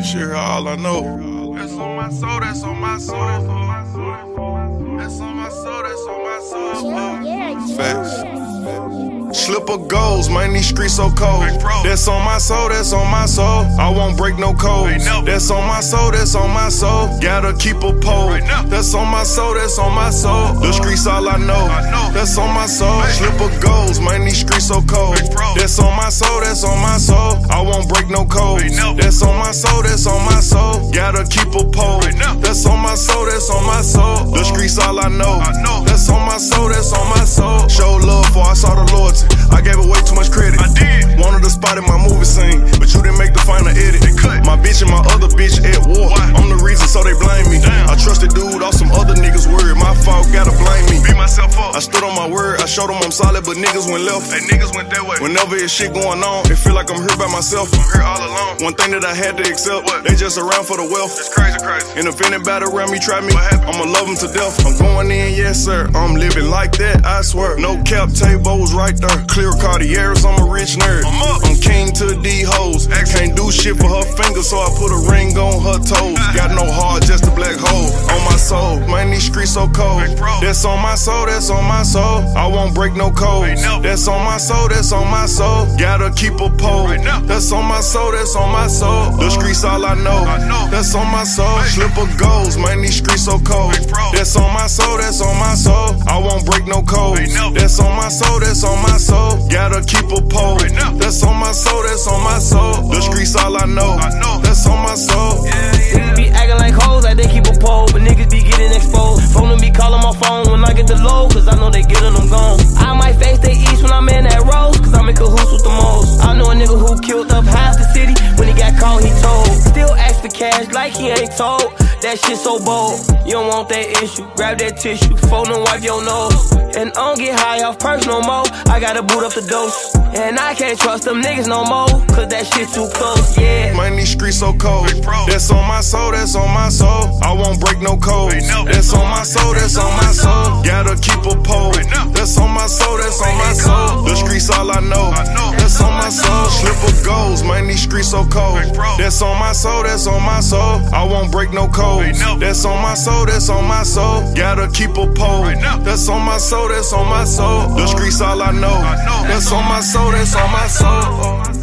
This shit here all I know. That's on my soul, that's on my soul. That's on my soul, that's on my soul. Facts. Slipper goals, man, these streets so cold. That's on my soul, that's on my soul. I won't break no codes. That's on my soul, that's on my soul. Gotta keep a pole. That's on my soul, that's on my soul. The streets all I know. That's on my soul. Slipper goals, man, these streets so cold. That's on my soul, that's on my soul. I won't break no codes. That's on my soul, that's on my soul. Gotta keep a pole. That's on my soul, that's on my soul. The streets all I know. That's on my soul, that's on my soul. Show love for I saw the loyalty. I gave away too much credit. I did. Wanted a spot in my movie scene, but you didn't make the final edit. They cut. My bitch and my other bitch at war. Why? I'm the reason, so they blame me. Damn. I trusted dude off some other niggas' word. My fault, gotta blame I stood on my word. I showed them I'm solid, but niggas went left. Hey, niggas went that way. Whenever it's shit going on, it feel like I'm here by myself. I'm here all alone. One thing that I had to accept, what? they just around for the wealth. It's crazy, crazy. And if anybody around me try me, I'ma love them to death. I'm going in, yes sir. I'm living like that, I swear. No cap, tables right there. Clear Cartiers, I'm a rich nerd. I'm, up. I'm king to the hoes. Can't do shit for her fingers, so I put a ring on her toes. Got no heart, just a black hole on my soul. Man, these streets so cold. That's on my soul, that's on my soul. I won't break no codes. That's on my soul, that's on my soul. Gotta keep a pole. That's on my soul, that's on my soul. The streets all I know. That's on my soul. Slipper goals, man, these streets so cold. That's on my soul, that's on my soul. I won't break no codes. That's on my soul, that's on my soul. Gotta keep a pole. That's on my soul, that's on my soul. The streets all I know. That's on my soul. The low, cause I know they getting them gone. I might face they east when I'm in that rose, cause I'm in cahoots with the most. I know a nigga who killed up half the city when he got caught, he told. Still ask for cash like he ain't told. That shit so bold. You don't want that issue. Grab that tissue, phone and wipe your nose. And I don't get high off perks no more. I gotta boot up the dose. And I can't trust them niggas no more. Cause that shit too close, yeah. Man, these streets so cold. That's on my soul, that's on my soul. I won't break no codes. That's on my soul, that's on my soul. Keep a pole. That's on my soul, that's on my soul. The streets all I know. That's on my soul. Slipper goals, man, these streets so cold. That's on my soul, that's on my soul. I won't break no codes. That's on my soul, that's on my soul. Gotta keep a pole. That's on my soul, that's on my soul. The streets all I know. That's on my soul, that's on my soul.